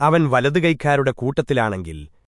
അവൻ വലതുകൈക്കാരുടെ കൂട്ടത്തിലാണെങ്കിൽ